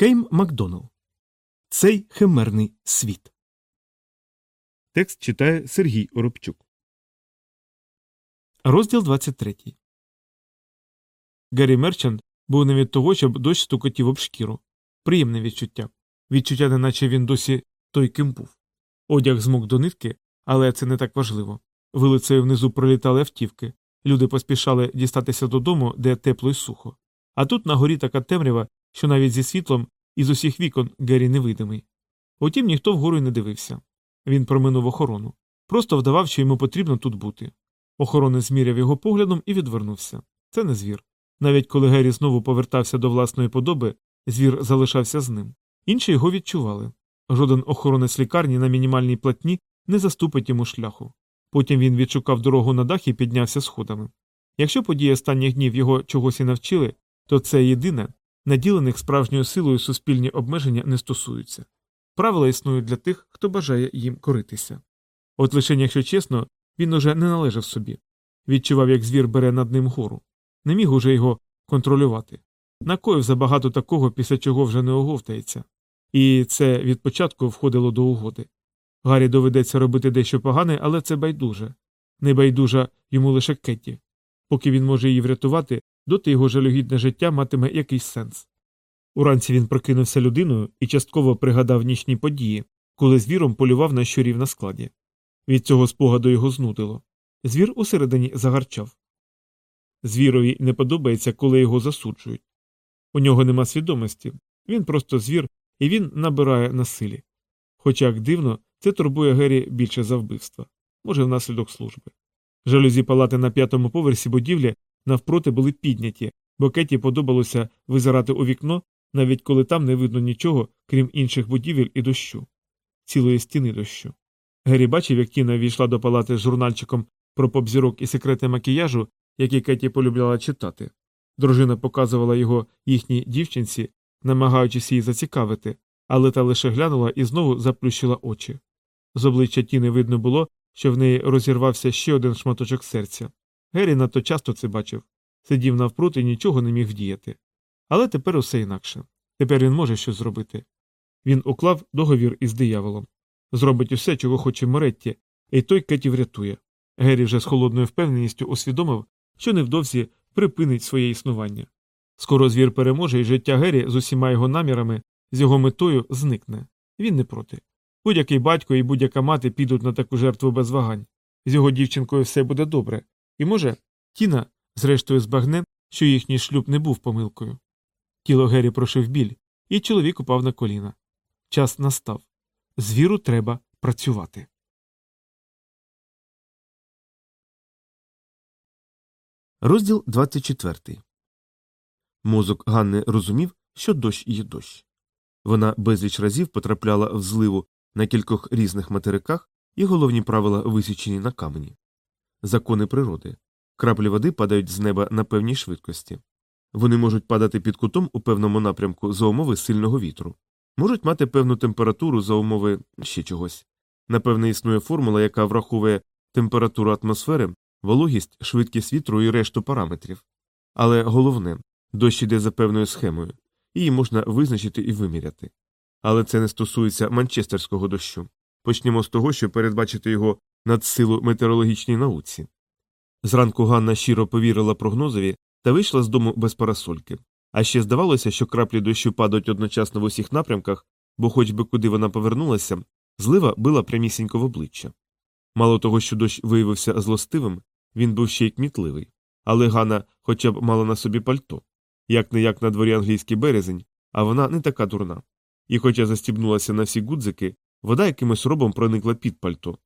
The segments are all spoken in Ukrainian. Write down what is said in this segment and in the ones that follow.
Кейм Макдоналл. Цей химерний світ. Текст читає Сергій Оробчук. Розділ 23. Гаррі Мерчант був не від того, щоб дощ стукотів об шкіру. Приємне відчуття. Відчуття, неначе він досі той ким був. Одяг змок до нитки, але це не так важливо. Вулицею внизу пролітали автівки. Люди поспішали дістатися додому, де тепло й сухо. А тут на горі така темрява, що навіть зі світлом із усіх вікон Геррі невидимий. Утім, ніхто вгору й не дивився. Він проминув охорону. Просто вдавав, що йому потрібно тут бути. Охоронець зміряв його поглядом і відвернувся. Це не звір. Навіть коли Геррі знову повертався до власної подоби, звір залишався з ним. Інші його відчували. Жоден охоронець лікарні на мінімальній платні не заступить йому шляху. Потім він відшукав дорогу на дах і піднявся сходами. Якщо події останніх днів його чогось і навчили, то це єдине, наділених справжньою силою суспільні обмеження не стосуються. Правила існують для тих, хто бажає їм коритися. От лише, якщо чесно, він уже не належав собі. Відчував, як звір бере над ним гору. Не міг уже його контролювати. Накоїв забагато такого, після чого вже не оговтається. І це від початку входило до угоди. Гаррі доведеться робити дещо погане, але це байдуже. Не байдужа йому лише Кетті. Поки він може її врятувати, доти його жалюгідне життя матиме якийсь сенс. Уранці він прокинувся людиною і частково пригадав нічні події, коли звіром полював на щурів на складі. Від цього спогаду його знудило. Звір усередині загарчав. Звірові не подобається, коли його засуджують. У нього нема свідомості, він просто звір, і він набирає на силі. Хоча, як дивно, це турбує Гері більше за вбивства, може, внаслідок служби. Жалюзі палати на п'ятому поверсі будівлі навпроти були підняті, бо Кеті подобалося визирати у вікно, навіть коли там не видно нічого, крім інших будівель і дощу, цілої стіни дощу. Гері бачив, як Тіна війшла до палати з журнальчиком про попзірок і секрети макіяжу, які Кеті полюбляла читати. Дружина показувала його їхній дівчинці, намагаючись її зацікавити, але та лише глянула і знову заплющила очі. З обличчя Тіни видно було, що в неї розірвався ще один шматочок серця. Геррі надто часто це бачив, сидів навпроти і нічого не міг вдіяти. Але тепер усе інакше. Тепер він може щось зробити. Він уклав договір із дияволом. Зробить усе, чого хоче Моретті, і той Кеті врятує. Геррі вже з холодною впевненістю усвідомив, що невдовзі припинить своє існування. Скоро звір переможе, і життя Геррі з усіма його намірами, з його метою зникне. Він не проти. Будь-який батько і будь-яка мати підуть на таку жертву без вагань. З його дівчинкою все буде добре. І, може, Тіна, зрештою, збагне, що їхній шлюб не був помилкою. Тіло Геррі прошив біль, і чоловік упав на коліна. Час настав. Звіру треба працювати. Розділ 24. Мозок Ганни розумів, що дощ є дощ. Вона безліч разів потрапляла в зливу на кількох різних материках, і головні правила висічені на камені. Закони природи. Краплі води падають з неба на певній швидкості. Вони можуть падати під кутом у певному напрямку за умови сильного вітру, можуть мати певну температуру за умови ще чогось. Напевне, існує формула, яка враховує температуру атмосфери, вологість, швидкість вітру і решту параметрів. Але головне дощ іде за певною схемою, її можна визначити і виміряти. Але це не стосується манчестерського дощу. Почнемо з того, що передбачити його надсилу метеорологічній науці. Зранку Ганна щиро повірила прогнозові та вийшла з дому без парасольки. А ще здавалося, що краплі дощу падають одночасно в усіх напрямках, бо, хоч би куди вона повернулася, злива била прямісінько в обличчя. Мало того, що дощ виявився злостивим, він був ще й кмітливий. Але Ганна хоча б мала на собі пальто. Як не як на дворі англійський березень, а вона не така дурна. І, хоча застібнулася на всі гудзики, вода якимось робом проникла під пальто.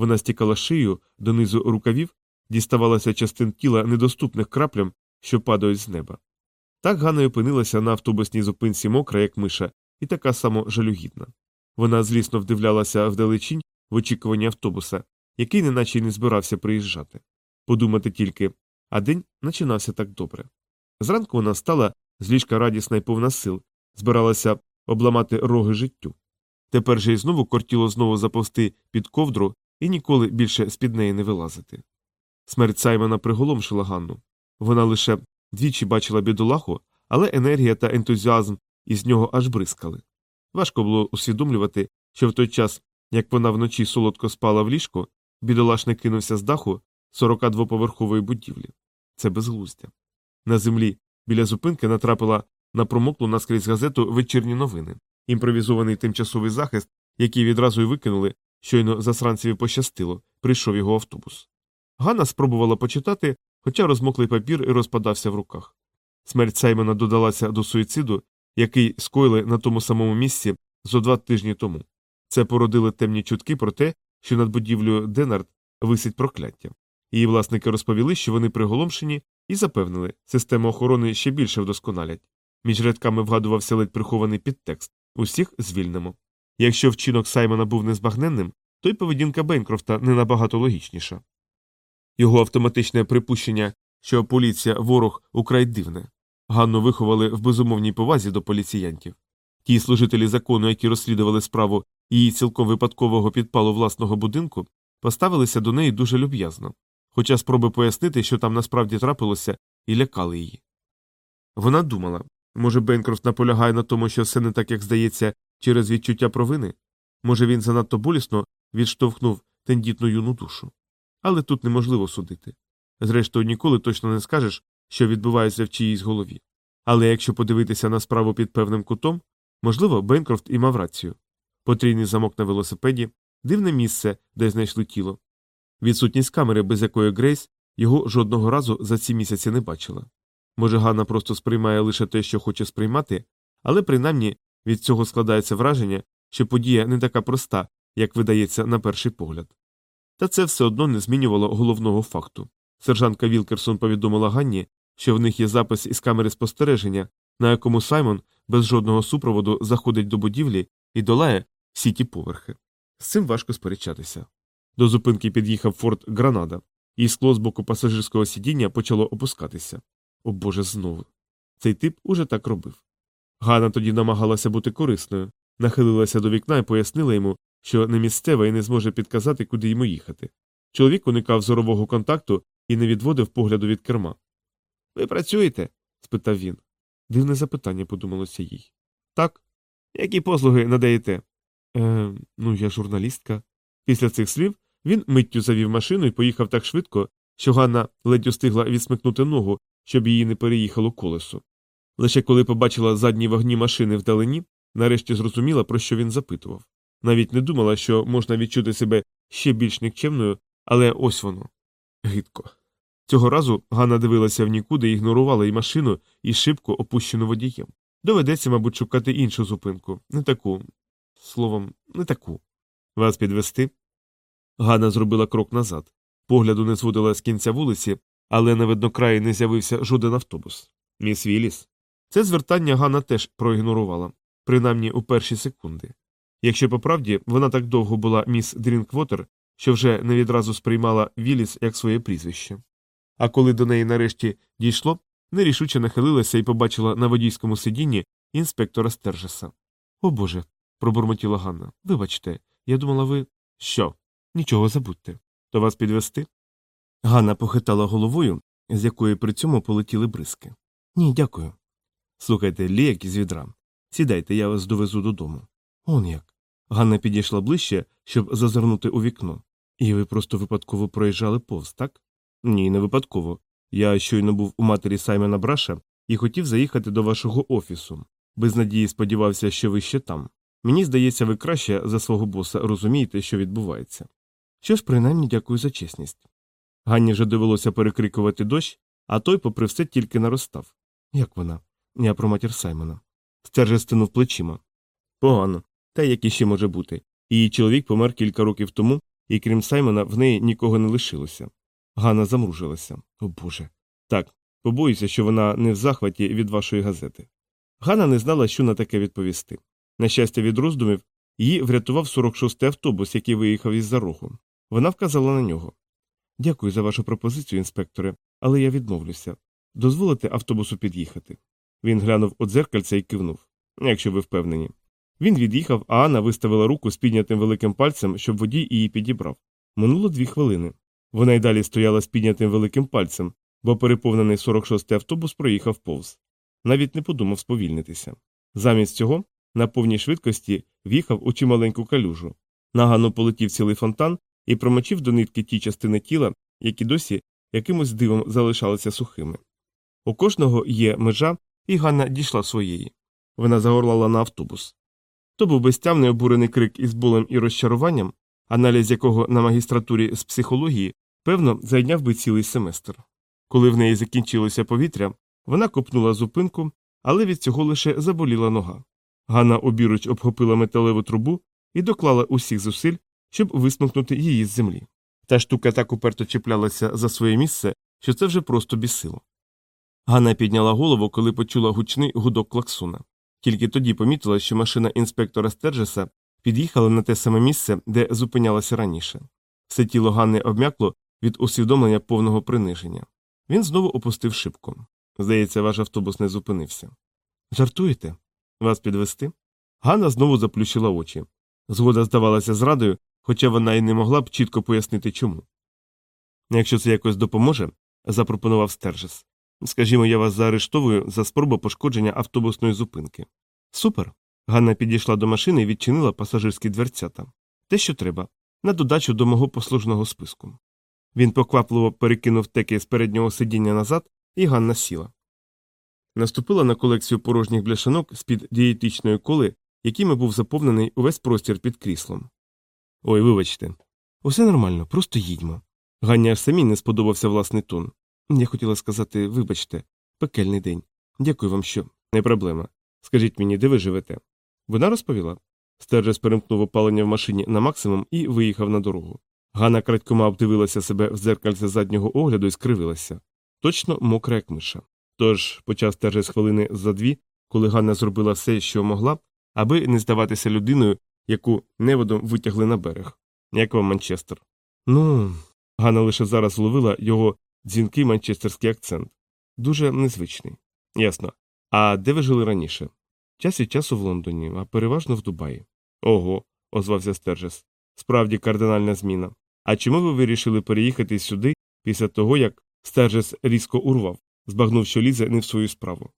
Вона стікала шию донизу рукавів, діставалася частин тіла недоступних краплям, що падають з неба. Так Ганна опинилася на автобусній зупинці мокра, як миша, і така само жалюгідна. Вона злісно вдивлялася вдалечінь в очікуванні автобуса, який неначе й не збирався приїжджати. Подумати тільки, а день починався так добре. Зранку вона стала з ліжка радісна й повна сил, збиралася обламати роги життю. Тепер же й знову кортіло знову заповзти під ковдру і ніколи більше з під неї не вилазити. Смерть Саймона приголомшила Ганну. Вона лише двічі бачила бідолаху, але енергія та ентузіазм і з нього аж бризкали. Важко було усвідомлювати, що в той час, як вона вночі солодко спала в ліжку, бідолашник кинувся з даху 42-поверхової будівлі. Це безглуздя. На землі біля зупинки натрапила на промоклу наскрізь газету вечірні новини, імпровізований тимчасовий захист, який відразу й викинули, щойно засранцеві пощастило, прийшов його автобус. Ганна спробувала почитати, хоча розмоклий папір і розпадався в руках. Смерть Саймона додалася до суїциду, який скоїли на тому самому місці зо два тижні тому. Це породили темні чутки про те, що над будівлею Денард висить прокляття. Її власники розповіли, що вони приголомшені, і запевнили, систему охорони ще більше вдосконалять. Між рядками вгадувався ледь прихований підтекст усіх звільнимо. Якщо вчинок Саймона був незбагненним, то й поведінка Бейнкрофта не набагато логічніша. Його автоматичне припущення, що поліція ворог украй дивне. Ганну виховали в безумовній повазі до поліціянтів. Ті служителі закону, які розслідували справу її цілком випадкового підпалу власного будинку, поставилися до неї дуже люб'язно, хоча спроби пояснити, що там насправді трапилося, і лякали її. Вона думала може, Бенкрофт наполягає на тому, що все не так, як здається, через відчуття провини? Може, він занадто болісно відштовхнув тендітну юну душу. Але тут неможливо судити. Зрештою, ніколи точно не скажеш, що відбувається в чиїсь голові. Але якщо подивитися на справу під певним кутом, можливо, Бенкрофт і мав рацію. Потрійний замок на велосипеді, дивне місце, де знайшли тіло. Відсутність камери, без якої Грейс його жодного разу за ці місяці не бачила. Може, Ганна просто сприймає лише те, що хоче сприймати, але принаймні від цього складається враження, що подія не така проста, як видається на перший погляд. Та це все одно не змінювало головного факту. Сержантка Вілкерсон повідомила Ганні, що в них є запис із камери спостереження, на якому Саймон без жодного супроводу заходить до будівлі і долає всі ті поверхи. З цим важко сперечатися. До зупинки під'їхав Форт Гранада, і скло з боку пасажирського сидіння почало опускатися. О Боже, знову. Цей тип уже так робив. Ганна тоді намагалася бути корисною, нахилилася до вікна і пояснила йому, що не місцева і не зможе підказати, куди йому їхати. Чоловік уникав зорового контакту і не відводив погляду від керма. Ви працюєте? спитав він. Дивне запитання, подумалося їй. Так. Які послуги надаєте? Е, ну, я журналістка. Після цих слів він миттю завів машину і поїхав так швидко, що Ганна ледь устигла відсмикнути ногу, щоб її не переїхало колесо. Лише коли побачила задні вогні машини вдалині, нарешті зрозуміла, про що він запитував. Навіть не думала, що можна відчути себе ще більш нікчемною, але ось воно. Гидко. Цього разу Ганна дивилася в нікуди ігнорувала і машину, і шибку, опущену водієм. Доведеться, мабуть, шукати іншу зупинку, не таку. Словом, не таку. Вас підвести? Ганна зробила крок назад. Погляду не зводила з кінця вулиці, але на виднокраї не з'явився жоден автобус. Міс Віліс. Це звертання Ганна теж проігнорувала, принаймні у перші секунди. Якщо по правді, вона так довго була міс Дрінквотер, що вже не відразу сприймала Віліс як своє прізвище. А коли до неї нарешті дійшло, нерішуче нахилилася і побачила на водійському сидінні інспектора Стержеса. О Боже. пробурмотіла Ганна. Вибачте, я думала, ви. Що? Нічого забудьте. То вас підвести? Ганна похитала головою, з якої при цьому полетіли бризки. Ні, дякую. Слухайте, ліяк із відра. Сідайте, я вас довезу додому. Он як. Ганна підійшла ближче, щоб зазирнути у вікно. І ви просто випадково проїжджали повз, так? Ні, не випадково. Я щойно був у матері Саймона Браша і хотів заїхати до вашого офісу. Без надії сподівався, що ви ще там. Мені здається, ви краще за свого боса розумієте, що відбувається. Що ж, принаймні, дякую за чесність. Ганні вже довелося перекрикувати дощ, а той, попри все, тільки наростав. Як вона? Я про матір Саймона. Стерже стинув плечима. Погано. Та як іще може бути. Її чоловік помер кілька років тому, і крім Саймона, в неї нікого не лишилося. Ганна замружилася. О Боже. Так, побоюся, що вона не в захваті від вашої газети. Ганна не знала, що на таке відповісти. На щастя, від роздумів її врятував 46-й автобус, який виїхав із за рогу. Вона вказала на нього. Дякую за вашу пропозицію, інспекторе, але я відмовлюся. Дозволите автобусу під'їхати. Він глянув у дзеркальце і кивнув. Якщо ви впевнені. Він від'їхав, а Анна виставила руку з піднятим великим пальцем, щоб водій її підібрав. Минуло дві хвилини. Вона й далі стояла з піднятим великим пальцем, бо переповнений 46-й автобус проїхав повз. Навіть не подумав сповільнитися. Замість цього на повній швидкості в'їхав у чималеньку калюжу. На Ганну полетів цілий фонтан і промочив до нитки ті частини тіла, які досі якимось дивом залишалися сухими. У кожного є межа, і Ганна дійшла своєї. Вона загорлала на автобус. То був безтямний обурений крик із болем і розчаруванням, аналіз якого на магістратурі з психології, певно, зайняв би цілий семестр. Коли в неї закінчилося повітря, вона копнула зупинку, але від цього лише заболіла нога. Ганна обіруч обхопила металеву трубу і доклала усіх зусиль, щоб висмикнути її з землі. Та штука так уперто чіплялася за своє місце, що це вже просто бісило. Ганна підняла голову, коли почула гучний гудок клаксуна. Тільки тоді помітила, що машина інспектора Стержеса під'їхала на те саме місце, де зупинялася раніше. Все тіло Ганни обмякло від усвідомлення повного приниження. Він знову опустив шибку. Здається, ваш автобус не зупинився. Жартуєте? Вас підвести? Ганна знову заплющила очі. Згода здавалася зрадою, хоча вона й не могла б чітко пояснити чому. Якщо це якось допоможе, запропонував Стержес. Скажімо, я вас заарештовую за спробу пошкодження автобусної зупинки. Супер. Ганна підійшла до машини і відчинила пасажирські дверцята. Те, що треба, на додачу до мого послужного списку. Він поквапливо перекинув теки з переднього сидіння назад, і Ганна сіла. Наступила на колекцію порожніх бляшанок з під дієтичної коли, якими був заповнений увесь простір під кріслом. Ой, вибачте. Усе нормально, просто їдьмо. Ганні аж самій не сподобався власний тон. Я хотіла сказати, вибачте, пекельний день. Дякую вам, що. Не проблема. Скажіть мені, де ви живете? Вона розповіла. Стержес перемкнув опалення в машині на максимум і виїхав на дорогу. Ганна крадькома обдивилася себе в дзеркальце заднього огляду і скривилася. Точно мокра, як миша. Тож почав Стержес хвилини за дві, коли Ганна зробила все, що могла, аби не здаватися людиною, яку неводом витягли на берег. Як вам Манчестер? Ну. Ганна лише зараз зловила його дзвінкий манчестерський акцент. Дуже незвичний. Ясно. А де ви жили раніше? Час від часу в Лондоні, а переважно в Дубаї. Ого, озвався Стержес. Справді кардинальна зміна. А чому ви вирішили переїхати сюди після того, як Стержес різко урвав, збагнув, що лізе не в свою справу?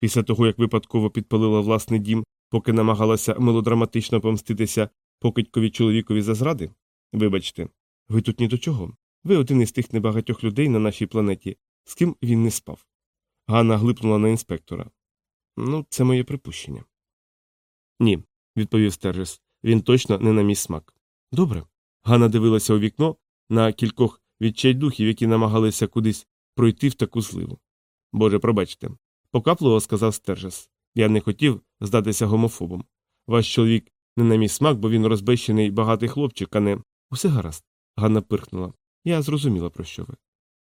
Після того, як випадково підпалила власний дім, поки намагалася мелодраматично помститися покидькові чоловікові за зради? Вибачте, ви тут ні до чого. Ви один із тих небагатьох людей на нашій планеті, з ким він не спав. Ганна глипнула на інспектора. Ну, це моє припущення. Ні, відповів Стержес. Він точно не на мій смак. Добре. Ганна дивилася у вікно на кількох відчайдухів, які намагалися кудись пройти в таку зливу. Боже, пробачте. Покапливо сказав Стержес. Я не хотів здатися гомофобом. Ваш чоловік не на мій смак, бо він розбещений багатий хлопчик, а не. Усе гаразд. Ганна пирхнула. Я зрозуміла, про що ви.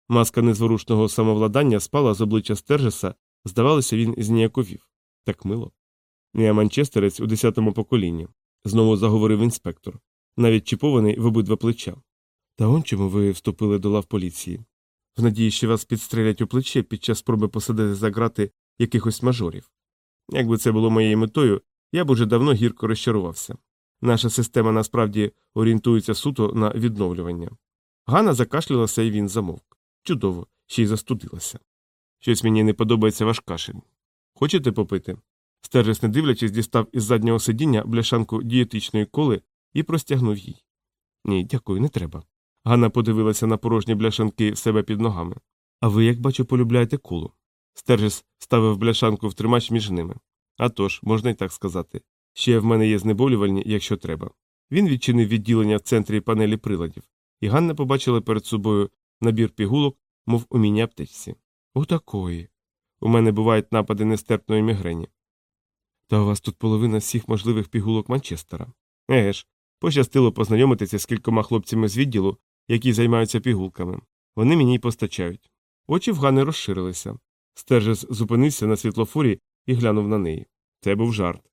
Маска незворушного самовладання спала з обличчя Стержеса, здавалося, він зніяковів. Так мило. Я манчестерець у десятому поколінні, знову заговорив інспектор, навіть чіпований в обидва плеча. Та он чому ви вступили до лав поліції? В надії, що вас підстрелять у плече під час спроби посадити за грати якихось мажорів. Якби це було моєю метою, я б уже давно гірко розчарувався. Наша система насправді орієнтується суто на відновлювання. Ганна закашлялася, і він замовк. Чудово, ще й застудилася. Щось мені не подобається ваш кашель. Хочете попити? Стержес, не дивлячись, дістав із заднього сидіння бляшанку дієтичної коли і простягнув їй. Ні, дякую, не треба. Ганна подивилася на порожні бляшанки в себе під ногами. А ви, як бачу, полюбляєте колу. Стержес ставив бляшанку в тримач між ними. А тож, можна й так сказати. Ще в мене є знеболювальні, якщо треба. Він відчинив відділення в центрі панелі приладів, і Ганна побачила перед собою набір пігулок, мов у міні-аптечці. Отакої. У мене бувають напади нестерпної мігрені. Та у вас тут половина всіх можливих пігулок Манчестера. Еге ж, пощастило познайомитися з кількома хлопцями з відділу, які займаються пігулками. Вони мені й постачають. Очі в Гани розширилися. Стержес зупинився на світлофорі і глянув на неї. Це був жарт.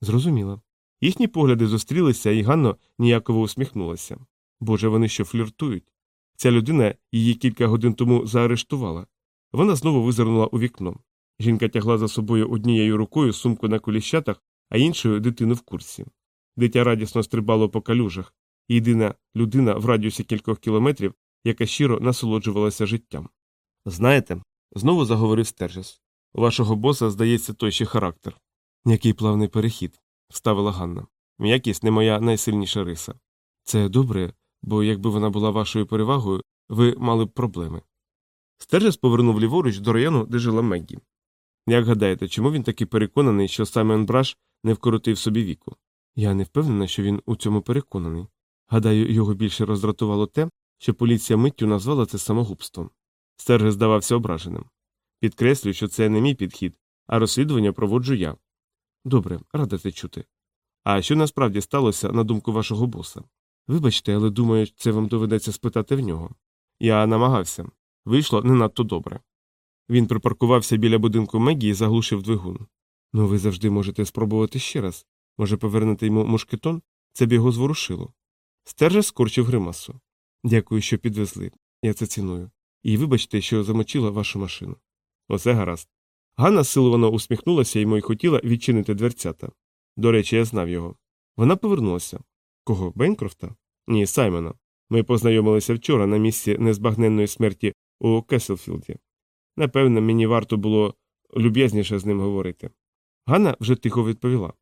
Зрозуміло. Їхні погляди зустрілися, і Ганно ніяково усміхнулася. Боже, вони що фліртують. Ця людина її кілька годин тому заарештувала. Вона знову визирнула у вікно. Жінка тягла за собою однією рукою сумку на коліщатах, а іншою дитину в курсі. Дитя радісно стрибало по калюжах, єдина людина в радіусі кількох кілометрів, яка щиро насолоджувалася життям. Знаєте, знову заговорив Стержес. У вашого боса, здається, той ще характер. Який плавний перехід, вставила Ганна. М'якість не моя найсильніша риса. Це добре, бо якби вона була вашою перевагою, ви мали б проблеми. Стержес повернув ліворуч до району, де жила Меггі. Як гадаєте, чому він такий переконаний, що Саміон Браш не вкоротив собі віку? Я не впевнена, що він у цьому переконаний. Гадаю, його більше роздратувало те, що поліція миттю назвала це самогубством. Стержес здавався ображеним. Підкреслюю, що це не мій підхід, а розслідування проводжу я. Добре, рада це чути. А що насправді сталося на думку вашого боса? Вибачте, але думаю, це вам доведеться спитати в нього. Я намагався. Вийшло не надто добре. Він припаркувався біля будинку Мегі і заглушив двигун. Ну, ви завжди можете спробувати ще раз. Може, повернути йому мушкетон? Це б його зворушило. Стерже скорчив гримасу. Дякую, що підвезли. Я це ціную. І вибачте, що замочила вашу машину. Оце гаразд. Ганна силовано усміхнулася йому і хотіла відчинити дверцята. До речі, я знав його. Вона повернулася. Кого? Бенкрофта? Ні, Саймона. Ми познайомилися вчора на місці незбагненної смерті у Кеселфілді. Напевно, мені варто було люб'язніше з ним говорити. Ганна вже тихо відповіла.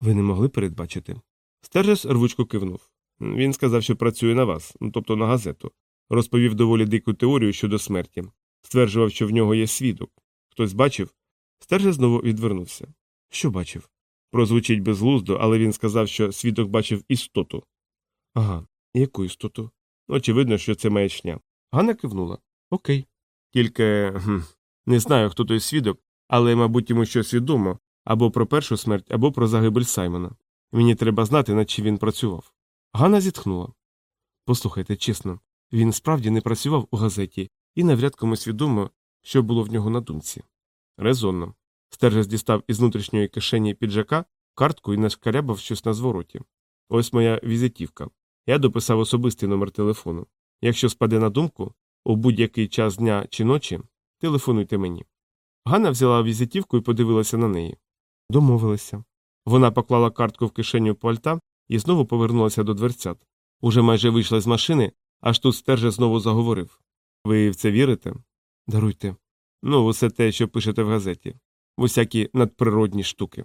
Ви не могли передбачити. Стержес рвучко кивнув. Він сказав, що працює на вас, ну, тобто на газету. Розповів доволі дику теорію щодо смерті. Стверджував, що в нього є свідок. Хтось бачив? Стержес знову відвернувся. Що бачив? Прозвучить безглуздо, але він сказав, що свідок бачив істоту. Ага, яку істоту? Очевидно, що це маячня. Ганна кивнула. Окей. Тільки гм, не знаю, хто той свідок, але, мабуть, йому щось відомо або про першу смерть, або про загибель Саймона. Мені треба знати, над чим він працював. Ганна зітхнула. Послухайте, чесно, він справді не працював у газеті і навряд комусь відомо, що було в нього на думці. Резонно. Стержес дістав із внутрішньої кишені піджака картку і нашкарябав щось на звороті. Ось моя візитівка. Я дописав особистий номер телефону. Якщо спаде на думку, у будь-який час дня чи ночі, телефонуйте мені. Ганна взяла візитівку і подивилася на неї. Домовилися. Вона поклала картку в кишеню пальта і знову повернулася до дверцят. Уже майже вийшла з машини, аж тут стерже знову заговорив. Ви в це вірите? Даруйте. Ну, усе те, що пишете в газеті. В усякі надприродні штуки.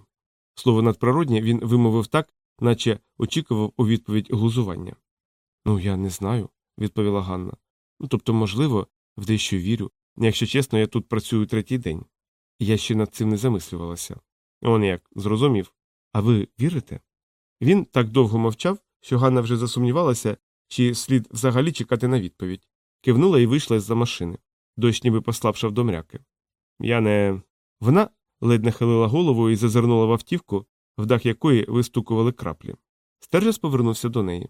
Слово надприродні він вимовив так, наче очікував у відповідь глузування. Ну, я не знаю, відповіла Ганна. Ну, тобто, можливо, в дещо вірю. Якщо чесно, я тут працюю третій день. Я ще над цим не замислювалася. Он як, зрозумів. А ви вірите? Він так довго мовчав, що Ганна вже засумнівалася, чи слід взагалі чекати на відповідь. Кивнула і вийшла з за машини. Дощ ніби послабшав до мряки. Я не. Вона ледь нахилила голову і зазирнула в автівку, в дах якої вистукували краплі. Стержес повернувся до неї.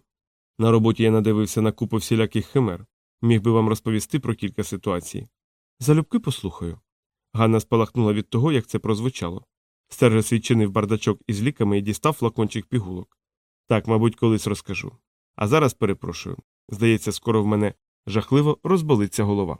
На роботі я надивився на купу всіляких химер. Міг би вам розповісти про кілька ситуацій. Залюбки послухаю. Ганна спалахнула від того, як це прозвучало. Стержес відчинив бардачок із ліками і дістав флакончик пігулок. Так, мабуть, колись розкажу. А зараз перепрошую. Здається, скоро в мене жахливо розболиться голова.